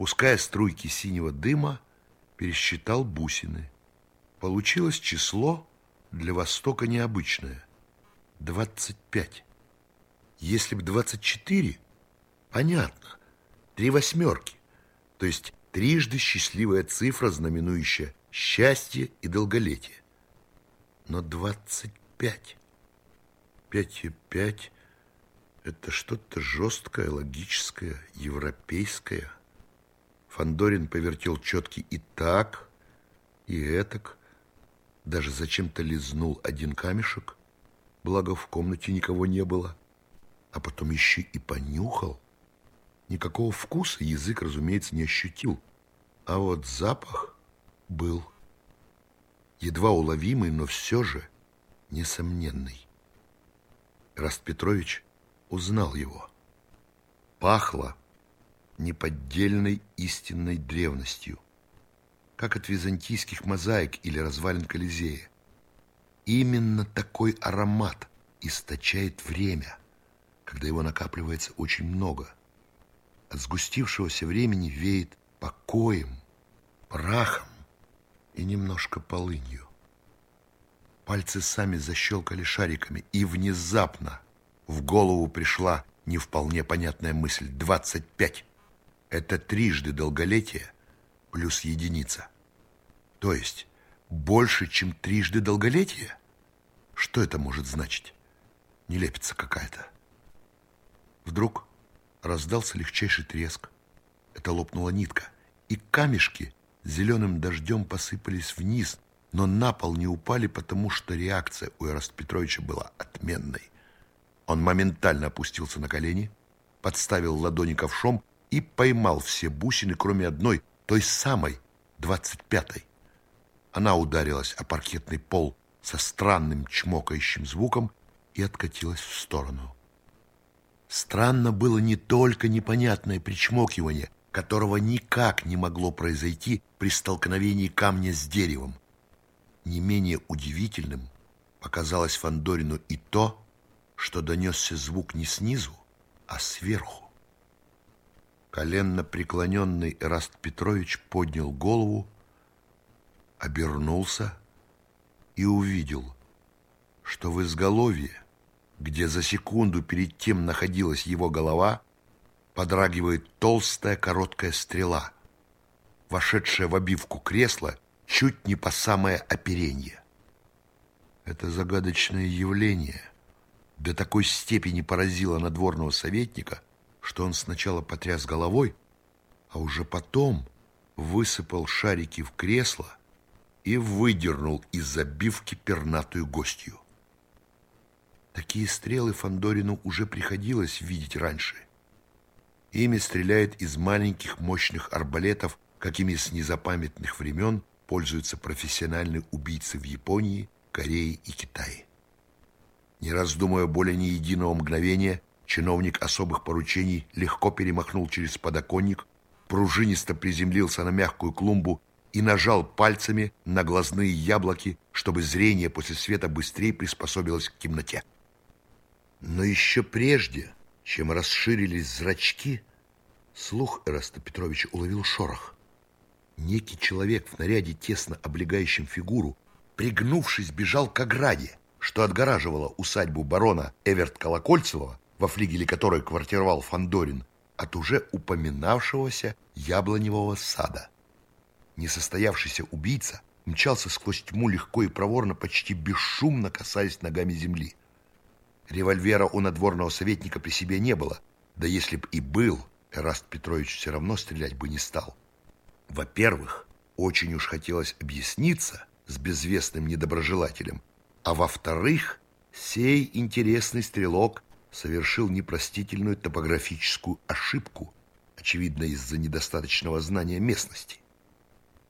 пуская струйки синего дыма, пересчитал бусины. Получилось число для Востока необычное – 25. Если бы 24, понятно, три восьмерки, то есть трижды счастливая цифра, знаменующая счастье и долголетие. Но 25, 5 и 5 – это что-то жесткое, логическое, европейское. Фандорин повертел четки и так, и этак, даже зачем-то лизнул один камешек, благо в комнате никого не было, а потом еще и понюхал. Никакого вкуса язык, разумеется, не ощутил, а вот запах был едва уловимый, но все же несомненный. Раст Петрович узнал его. Пахло неподдельной истинной древностью, как от византийских мозаик или развалин Колизея. Именно такой аромат источает время, когда его накапливается очень много. От сгустившегося времени веет покоем, прахом и немножко полынью. Пальцы сами защелкали шариками, и внезапно в голову пришла не вполне понятная мысль. Двадцать пять. Это трижды долголетие плюс единица. То есть больше, чем трижды долголетие? Что это может значить? Нелепица какая-то. Вдруг раздался легчайший треск. Это лопнула нитка, и камешки зеленым дождем посыпались вниз, но на пол не упали, потому что реакция у Эраста Петровича была отменной. Он моментально опустился на колени, подставил ладони ковшом и поймал все бусины, кроме одной, той самой, двадцать пятой. Она ударилась о паркетный пол со странным чмокающим звуком и откатилась в сторону. Странно было не только непонятное причмокивание, которого никак не могло произойти при столкновении камня с деревом. Не менее удивительным показалось Фандорину и то, что донесся звук не снизу, а сверху. Коленно преклоненный Эраст Петрович поднял голову, обернулся и увидел, что в изголовье, где за секунду перед тем находилась его голова, подрагивает толстая короткая стрела, вошедшая в обивку кресла чуть не по самое оперенье. Это загадочное явление до такой степени поразило надворного советника – что он сначала потряс головой, а уже потом высыпал шарики в кресло и выдернул из забивки пернатую гостью. Такие стрелы Фандорину уже приходилось видеть раньше. Ими стреляют из маленьких мощных арбалетов, какими с незапамятных времен пользуются профессиональные убийцы в Японии, Корее и Китае. Не раздумывая более ни единого мгновения, Чиновник особых поручений легко перемахнул через подоконник, пружинисто приземлился на мягкую клумбу и нажал пальцами на глазные яблоки, чтобы зрение после света быстрее приспособилось к темноте. Но еще прежде, чем расширились зрачки, слух Эраста Петровича уловил шорох. Некий человек в наряде, тесно облегающем фигуру, пригнувшись, бежал к ограде, что отгораживала усадьбу барона Эверт Колокольцевого во флигеле которой квартировал Фандорин, от уже упоминавшегося яблоневого сада. Несостоявшийся убийца мчался сквозь тьму легко и проворно, почти бесшумно касаясь ногами земли. Револьвера у надворного советника при себе не было, да если б и был, Эраст Петрович все равно стрелять бы не стал. Во-первых, очень уж хотелось объясниться с безвестным недоброжелателем, а во-вторых, сей интересный стрелок совершил непростительную топографическую ошибку, очевидно из-за недостаточного знания местности.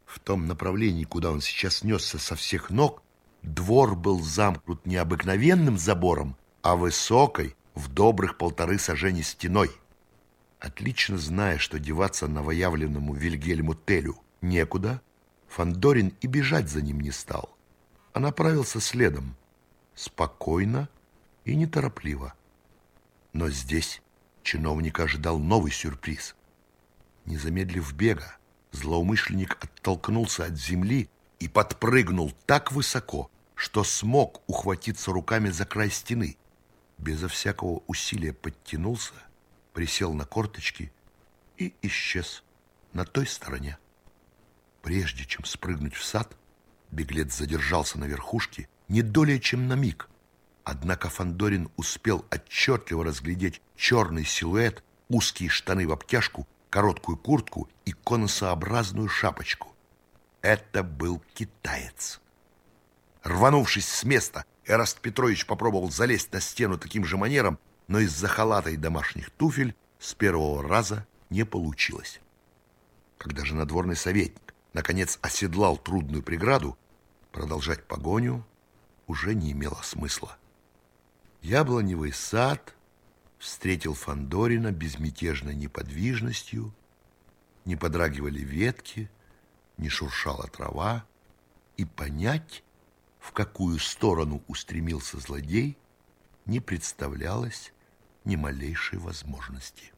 В том направлении, куда он сейчас несся со всех ног, двор был замкнут не обыкновенным забором, а высокой, в добрых полторы сажени стеной. Отлично зная, что деваться новоявленному Вильгельму Телю некуда, Фандорин и бежать за ним не стал, а направился следом, спокойно и неторопливо. Но здесь чиновник ожидал новый сюрприз. Не замедлив бега, злоумышленник оттолкнулся от земли и подпрыгнул так высоко, что смог ухватиться руками за край стены. Безо всякого усилия подтянулся, присел на корточки и исчез на той стороне. Прежде чем спрыгнуть в сад, беглец задержался на верхушке не долее, чем на миг. Однако Фандорин успел отчетливо разглядеть черный силуэт, узкие штаны в обтяжку, короткую куртку и конусообразную шапочку. Это был китаец. Рванувшись с места, Эраст Петрович попробовал залезть на стену таким же манером, но из-за халата и домашних туфель с первого раза не получилось. Когда же надворный советник наконец оседлал трудную преграду, продолжать погоню уже не имело смысла. Яблоневый сад встретил Фандорина безмятежной неподвижностью, не подрагивали ветки, не шуршала трава, и понять, в какую сторону устремился злодей, не представлялось ни малейшей возможности.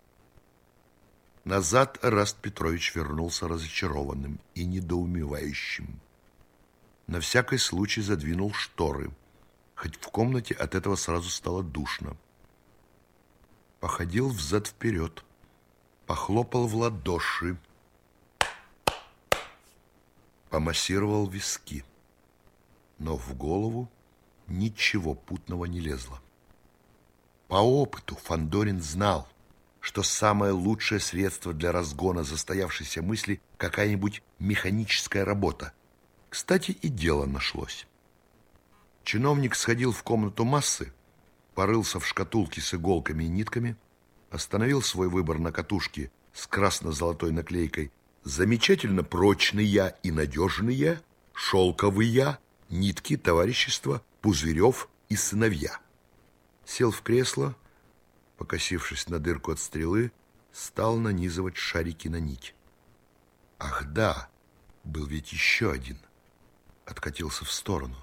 Назад Раст Петрович вернулся разочарованным и недоумевающим. На всякий случай задвинул шторы, хоть в комнате от этого сразу стало душно. Походил взад-вперед, похлопал в ладоши, помассировал виски, но в голову ничего путного не лезло. По опыту Фандорин знал, что самое лучшее средство для разгона застоявшейся мысли какая-нибудь механическая работа. Кстати, и дело нашлось. Чиновник сходил в комнату массы, порылся в шкатулке с иголками и нитками, остановил свой выбор на катушке с красно-золотой наклейкой «Замечательно прочные и надежные, шелковые, нитки товарищества Пузырев и сыновья». Сел в кресло, покосившись на дырку от стрелы, стал нанизывать шарики на нить. Ах да, был ведь еще один. Откатился в сторону.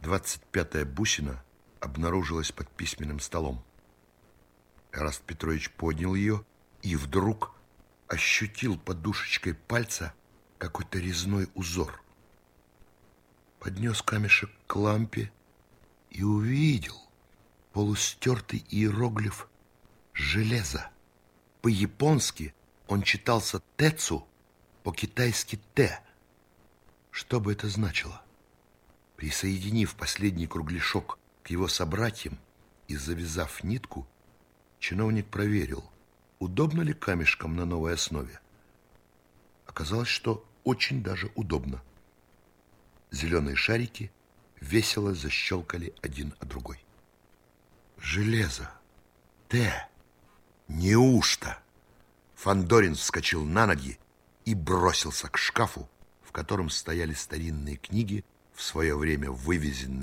Двадцать пятая бусина обнаружилась под письменным столом. Эраст Петрович поднял ее и вдруг ощутил подушечкой пальца какой-то резной узор. Поднес камешек к лампе и увидел, полустертый иероглиф «железо». По-японски он читался «тецу», по-китайски «те». Что бы это значило? Присоединив последний кругляшок к его собратьям и завязав нитку, чиновник проверил, удобно ли камешком на новой основе. Оказалось, что очень даже удобно. Зеленые шарики весело защелкали один о другой. Железо. Т. Неужто? Фандорин вскочил на ноги и бросился к шкафу, в котором стояли старинные книги, в свое время вывезенные